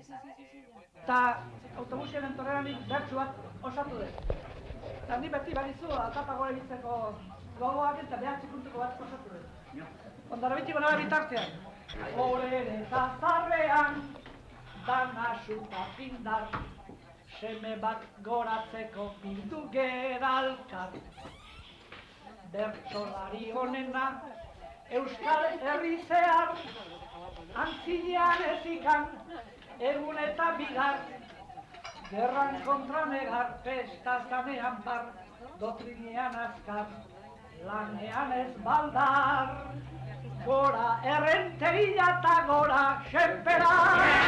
Eta autobusien entorrean bertsu bat osatu dut. Eta ni beti badizu atapa gore bitzeko gogoak eta behatzi puntuko bat osatu dut. Ondara biti gona bitartean. Horren eta zarrean, dana suta pindar, seme bat goratzeko bildu geralkar. Bertsolari honena, Euskal Herri zehar, antzilean ez ikan, egun eta bigar, gerran kontra negar, festa zanean bar, dotrinean azkar, lanean ez baldar. Gora errenteria eta gora xempera!